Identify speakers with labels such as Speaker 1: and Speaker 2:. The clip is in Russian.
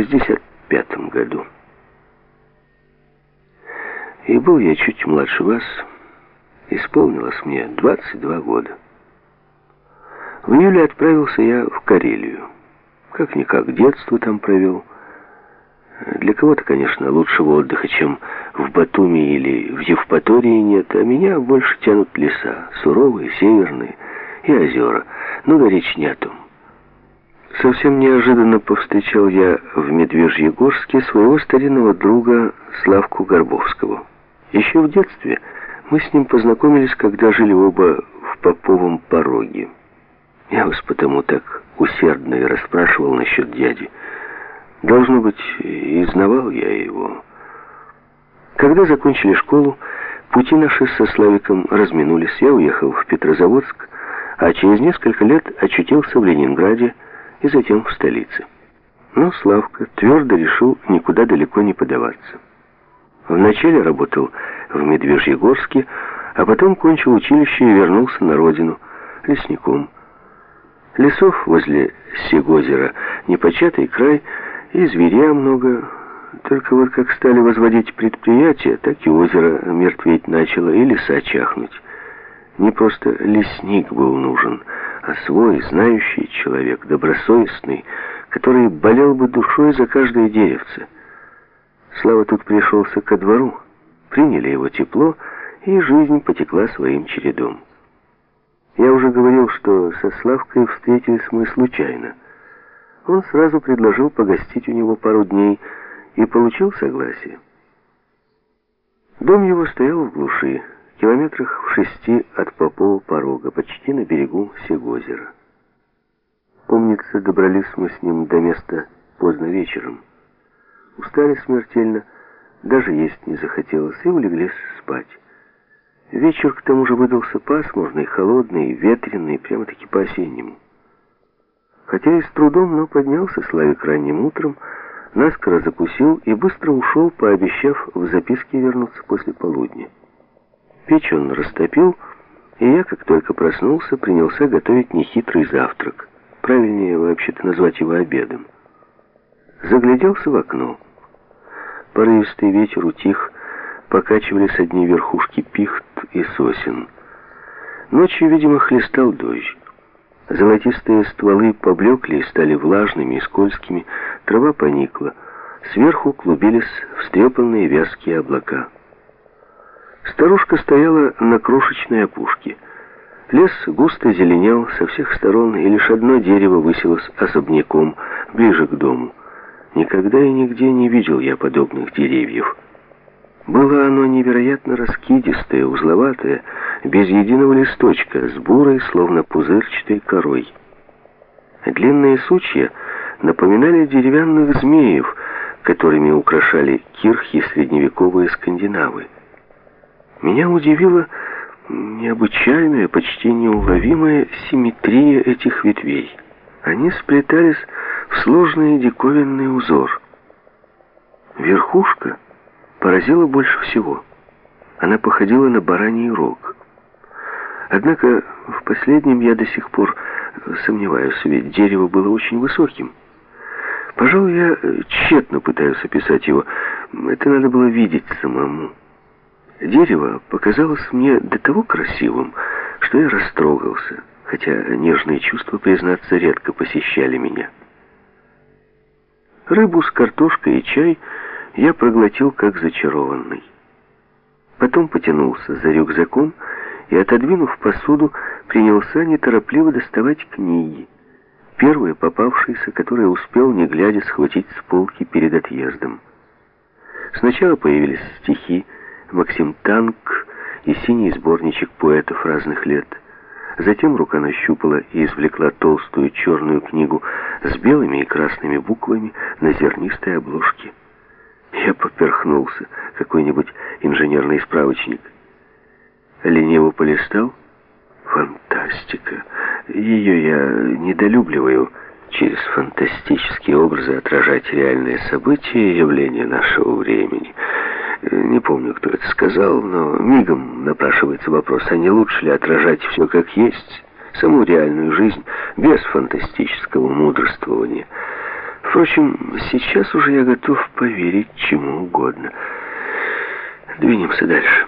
Speaker 1: 65 году. И был я чуть младше вас, исполнилось мне 22 года. В июле отправился я в Карелию. Как-никак детство там провел. Для кого-то, конечно, лучшего отдыха, чем в Батуми или в Евпатории нет, а меня больше тянут леса, суровые, северные и озера. Но да речь не о том. Совсем неожиданно повстречал я в Медвежьегорске своего старинного друга Славку Горбовского. Еще в детстве мы с ним познакомились, когда жили оба в Поповом пороге. Я вас потому так усердно и расспрашивал насчет дяди. Должно быть, и знавал я его. Когда закончили школу, пути наши со Славиком разминулись. Я уехал в Петрозаводск, а через несколько лет очутился в Ленинграде и затем в столице. Но Славка твердо решил никуда далеко не подаваться. Вначале работал в Медвежьегорске, а потом кончил училище и вернулся на родину лесником. Лесов возле Сегозера непочатый край, и зверя много. Только вот как стали возводить предприятия, так и озеро мертветь начало, и леса чахнуть. Не просто лесник был нужен, а свой, знающий человек, добросовестный, который болел бы душой за каждое деревце. Слава тут пришелся ко двору, приняли его тепло, и жизнь потекла своим чередом. Я уже говорил, что со Славкой встретились мы случайно. Он сразу предложил погостить у него пару дней и получил согласие. Дом его стоял в глуши, километрах в шести от Попова порога, почти на берегу Сегозера. Помнится, добрались мы с ним до места поздно вечером. Устали смертельно, даже есть не захотелось, и улеглись спать. Вечер к тому же выдался пасмурный, холодный, ветреный, прямо-таки по-осеннему. Хотя и с трудом, но поднялся Славик ранним утром, наскоро закусил и быстро ушел, пообещав в записке вернуться после полудня. Печь он растопил, и я, как только проснулся, принялся готовить нехитрый завтрак. Правильнее вообще-то назвать его обедом. Загляделся в окно. Порывистый ветер утих, покачивались одни верхушки пихт и сосен. Ночью, видимо, хлестал дождь. Золотистые стволы поблекли и стали влажными и скользкими, трава поникла. Сверху клубились встрепанные вязкие облака. Старушка стояла на крошечной опушке. Лес густо зеленел со всех сторон, и лишь одно дерево высилось особняком, ближе к дому. Никогда и нигде не видел я подобных деревьев. Было оно невероятно раскидистое, узловатое, без единого листочка, с бурой, словно пузырчатой корой. Длинные сучья напоминали деревянных змеев, которыми украшали кирхи средневековые скандинавы. Меня удивила необычайная, почти неуловимая симметрия этих ветвей. Они сплетались в сложный диковинный узор. Верхушка поразила больше всего. Она походила на бараний рог. Однако в последнем я до сих пор сомневаюсь, ведь дерево было очень высоким. Пожалуй, я тщетно пытаюсь описать его. Это надо было видеть самому. Дерево показалось мне до того красивым, что я растрогался, хотя нежные чувства, признаться, редко посещали меня. Рыбу с картошкой и чай я проглотил как зачарованный. Потом потянулся за рюкзаком и, отодвинув посуду, принялся неторопливо доставать книги. Первые попавшиеся, которые успел, не глядя, схватить с полки перед отъездом. Сначала появились стихи, Максим Танк и синий сборничек поэтов разных лет. Затем рука нащупала и извлекла толстую черную книгу с белыми и красными буквами на зернистой обложке. Я поперхнулся. Какой-нибудь инженерный справочник. Лениво полистал. Фантастика. Ее я недолюбливаю. Через фантастические образы отражать реальные события и явления нашего времени. Не помню, кто это сказал, но мигом напрашивается вопрос, а не лучше ли отражать все как есть, саму реальную жизнь, без фантастического мудрствования. Впрочем, сейчас уже я готов поверить чему угодно. Двинемся дальше.